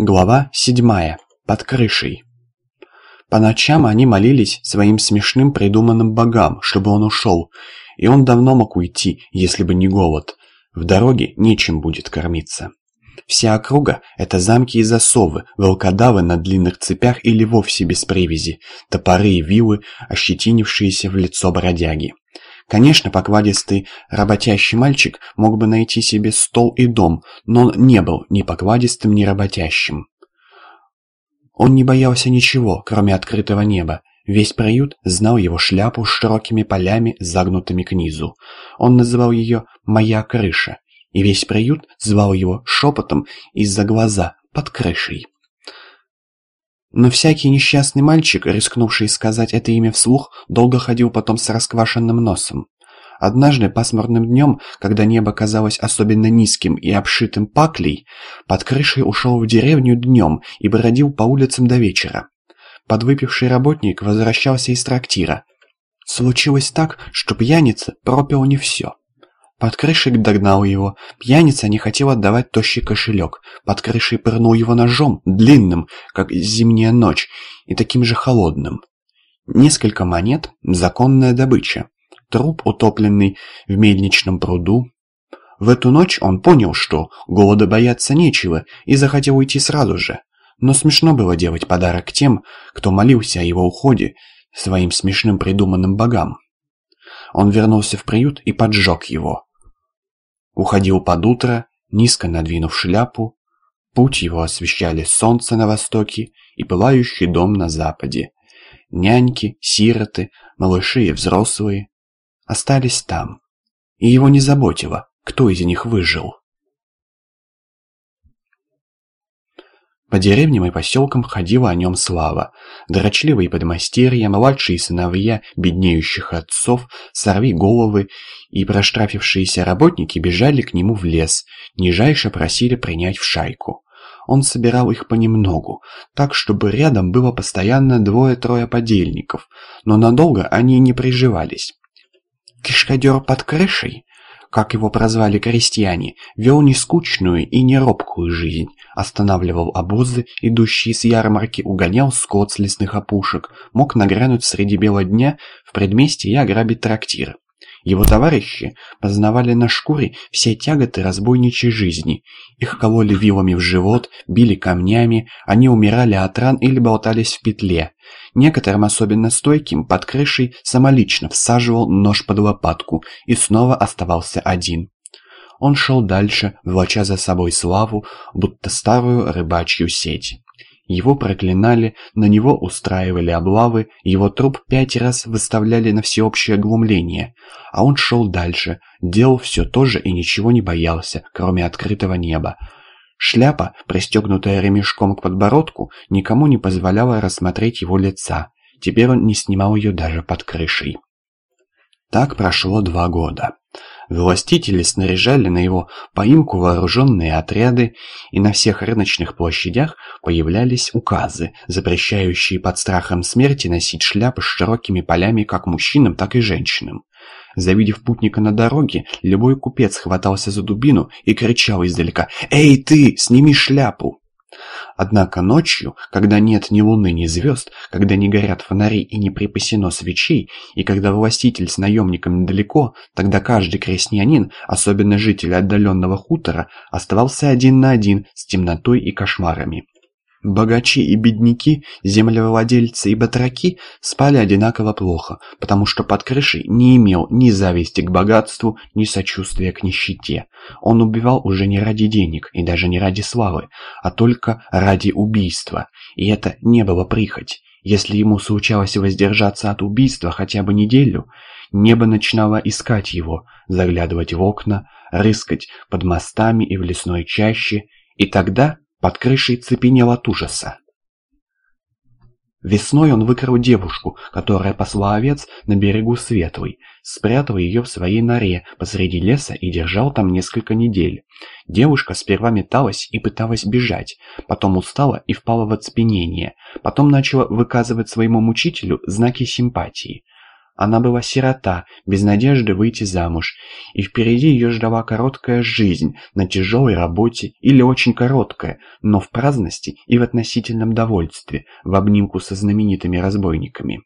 Глава седьмая. Под крышей. По ночам они молились своим смешным придуманным богам, чтобы он ушел, и он давно мог уйти, если бы не голод. В дороге нечем будет кормиться. Вся округа – это замки и засовы, волкодавы на длинных цепях или вовсе без привязи, топоры и вилы, ощетинившиеся в лицо бродяги. Конечно, покладистый работящий мальчик мог бы найти себе стол и дом, но он не был ни покладистым, ни работящим. Он не боялся ничего, кроме открытого неба. Весь приют знал его шляпу с широкими полями, загнутыми к низу. Он называл ее «моя крыша», и весь приют звал его шепотом из-за глаза под крышей. Но всякий несчастный мальчик, рискнувший сказать это имя вслух, долго ходил потом с расквашенным носом. Однажды пасмурным днем, когда небо казалось особенно низким и обшитым паклей, под крышей ушел в деревню днем и бродил по улицам до вечера. Подвыпивший работник возвращался из трактира. Случилось так, что пьяница пропил не все. Под крышей догнал его. Пьяница не хотел отдавать тощий кошелек. Под крышей пырнул его ножом, длинным, как зимняя ночь, и таким же холодным. Несколько монет – законная добыча. Труп, утопленный в мельничном пруду. В эту ночь он понял, что голода бояться нечего, и захотел уйти сразу же. Но смешно было делать подарок тем, кто молился о его уходе своим смешным придуманным богам. Он вернулся в приют и поджег его. Уходил под утро, низко надвинув шляпу. Путь его освещали солнце на востоке и пылающий дом на западе. Няньки, сироты, малыши и взрослые остались там. И его не заботило, кто из них выжил. По деревням и поселкам ходила о нем слава. Дрочливые подмастерья, младшие сыновья беднеющих отцов, сорви головы и проштрафившиеся работники бежали к нему в лес, нижайше просили принять в шайку. Он собирал их понемногу, так, чтобы рядом было постоянно двое-трое подельников, но надолго они не приживались. Кишкадер под крышей как его прозвали крестьяне, вел не скучную и не робкую жизнь, останавливал обозы, идущие с ярмарки, угонял скот с лесных опушек, мог нагрянуть среди бела дня в предместье и ограбить трактир. Его товарищи познавали на шкуре все тяготы разбойничьей жизни. Их кололи вилами в живот, били камнями, они умирали от ран или болтались в петле. Некоторым особенно стойким под крышей самолично всаживал нож под лопатку и снова оставался один. Он шел дальше, влача за собой славу, будто старую рыбачью сеть. Его проклинали, на него устраивали облавы, его труп пять раз выставляли на всеобщее глумление. А он шел дальше, делал все то же и ничего не боялся, кроме открытого неба. Шляпа, пристегнутая ремешком к подбородку, никому не позволяла рассмотреть его лица. Теперь он не снимал ее даже под крышей. Так прошло два года. Властители снаряжали на его поимку вооруженные отряды, и на всех рыночных площадях появлялись указы, запрещающие под страхом смерти носить шляпы с широкими полями как мужчинам, так и женщинам. Завидев путника на дороге, любой купец хватался за дубину и кричал издалека «Эй ты, сними шляпу!» Однако ночью, когда нет ни луны, ни звезд, когда не горят фонари и не припасено свечей, и когда властитель с наемником недалеко, тогда каждый крестьянин, особенно житель отдаленного хутора, оставался один на один с темнотой и кошмарами. Богачи и бедняки, землевладельцы и батраки спали одинаково плохо, потому что под крышей не имел ни зависти к богатству, ни сочувствия к нищете. Он убивал уже не ради денег и даже не ради славы, а только ради убийства, и это не было прихоть. Если ему случалось воздержаться от убийства хотя бы неделю, небо начинало искать его, заглядывать в окна, рыскать под мостами и в лесной чаще, и тогда под крышей цепенел от ужаса. Весной он выкрал девушку, которая пасла овец на берегу Светлой, спрятал ее в своей норе посреди леса и держал там несколько недель. Девушка сперва металась и пыталась бежать, потом устала и впала в оцепенение, потом начала выказывать своему мучителю знаки симпатии. Она была сирота, без надежды выйти замуж, и впереди ее ждала короткая жизнь на тяжелой работе или очень короткая, но в праздности и в относительном довольстве, в обнимку со знаменитыми разбойниками.